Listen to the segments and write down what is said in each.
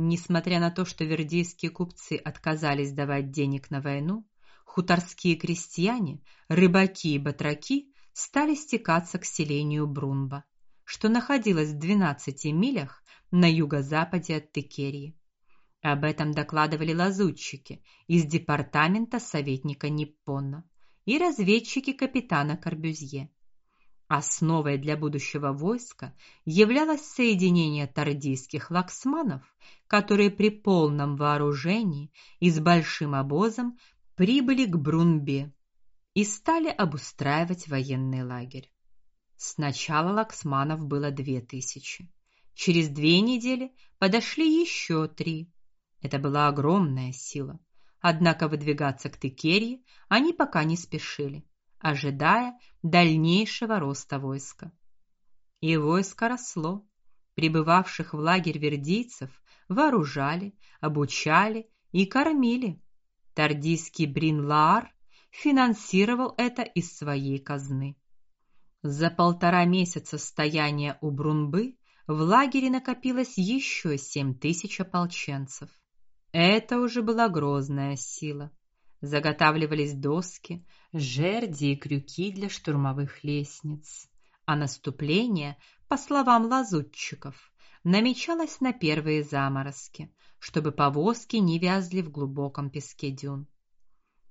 Несмотря на то, что вердейские купцы отказались давать денег на войну, хуторские крестьяне, рыбаки и батраки стали стекаться к селению Брунба, что находилось в 12 милях на юго-западе от Текерии. Об этом докладывали лазутчики из департамента советника Ниппона и разведчики капитана Карбюзье. Основой для будущего войска являлось соединение тардийских лаксманов, которые при полном вооружении и с большим обозом прибыли к Брунбе и стали обустраивать военный лагерь. Сначала лаксманов было две тысячи. Через две недели подошли еще три. Это была огромная сила. Однако выдвигаться к Текерии они пока не спешили ожидая дальнейшего роста войска. И войско росло. Прибывавших в лагерь вердийцев вооружали, обучали и кормили. Тардийский Бринлаар финансировал это из своей казны. За полтора месяца стояния у Брунбы в лагере накопилось еще семь тысяч ополченцев. Это уже была грозная сила. Заготавливались доски, жерди и крюки для штурмовых лестниц. А наступление, по словам лазутчиков, намечалось на первые заморозки, чтобы повозки не вязли в глубоком песке дюн.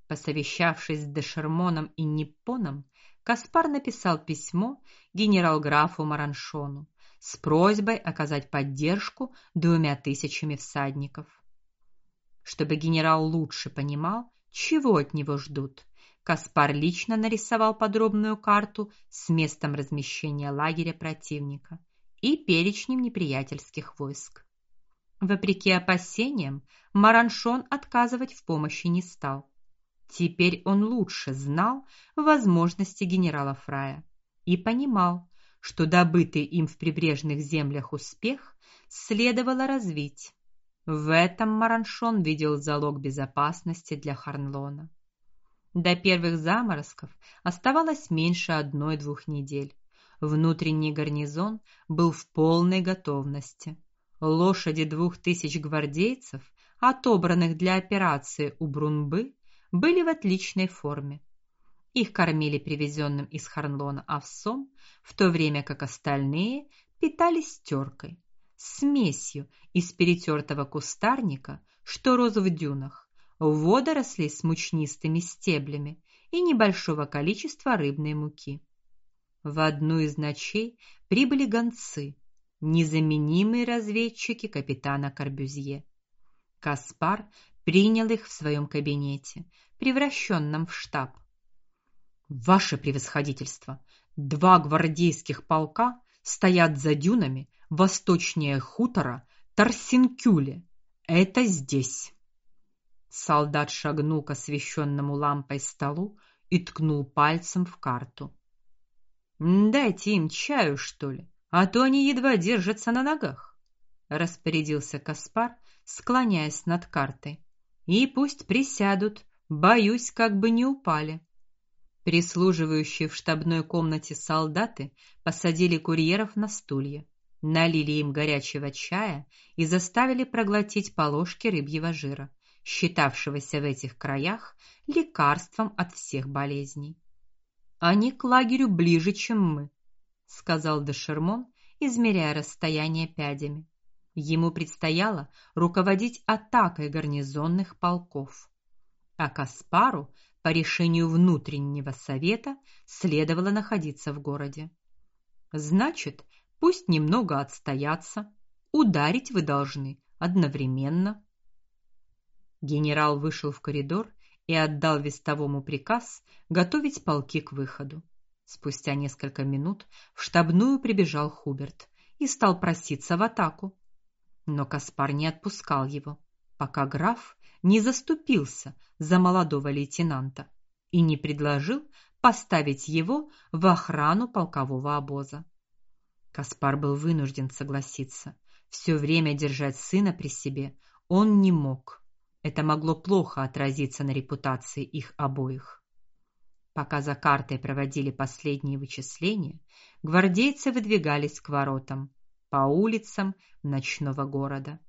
Посовещавшись с Дешермоном и Ниппоном, Каспар написал письмо генерал-графу Мараншону с просьбой оказать поддержку двумя тысячами всадников. Чтобы генерал лучше понимал, чего от него ждут, Каспар лично нарисовал подробную карту с местом размещения лагеря противника и перечнем неприятельских войск. Вопреки опасениям, Мараншон отказывать в помощи не стал. Теперь он лучше знал возможности генерала Фрая и понимал, что добытый им в прибрежных землях успех следовало развить. В этом Мараншон видел залог безопасности для Харнлона. До первых заморозков оставалось меньше одной-двух недель. Внутренний гарнизон был в полной готовности. Лошади двух тысяч гвардейцев, отобранных для операции у Брунбы, были в отличной форме. Их кормили привезенным из Харнлона овсом, в то время как остальные питались теркой, смесью из перетертого кустарника, что рос в дюнах, водорослей с мучнистыми стеблями и небольшого количества рыбной муки. В одну из ночей прибыли гонцы, незаменимые разведчики капитана Карбюзье. Каспар принял их в своем кабинете, превращенном в штаб. Ваше превосходительство, два гвардейских полка стоят за дюнами восточнее хутора Тарсинкюле. Это здесь. Солдат шагнул к освещенному лампой столу и ткнул пальцем в карту. Дайте им чаю, что ли, а то они едва держатся на ногах, распорядился Каспар, склоняясь над картой. И пусть присядут, боюсь, как бы не упали. Прислуживающие в штабной комнате солдаты посадили курьеров на стулья, налили им горячего чая и заставили проглотить по ложке рыбьего жира считавшегося в этих краях лекарством от всех болезней. Они к лагерю ближе, чем мы, сказал де Шермон, измеряя расстояние пядями. Ему предстояло руководить атакой гарнизонных полков. А Каспару по решению внутреннего совета следовало находиться в городе. Значит, пусть немного отстоятся, ударить вы должны одновременно. Генерал вышел в коридор и отдал вестовому приказ готовить полки к выходу. Спустя несколько минут в штабную прибежал Хуберт и стал проситься в атаку. Но Каспар не отпускал его, пока граф не заступился за молодого лейтенанта и не предложил поставить его в охрану полкового обоза. Каспар был вынужден согласиться. Все время держать сына при себе он не мог. Это могло плохо отразиться на репутации их обоих. Пока за картой проводили последние вычисления, гвардейцы выдвигались к воротам по улицам ночного города.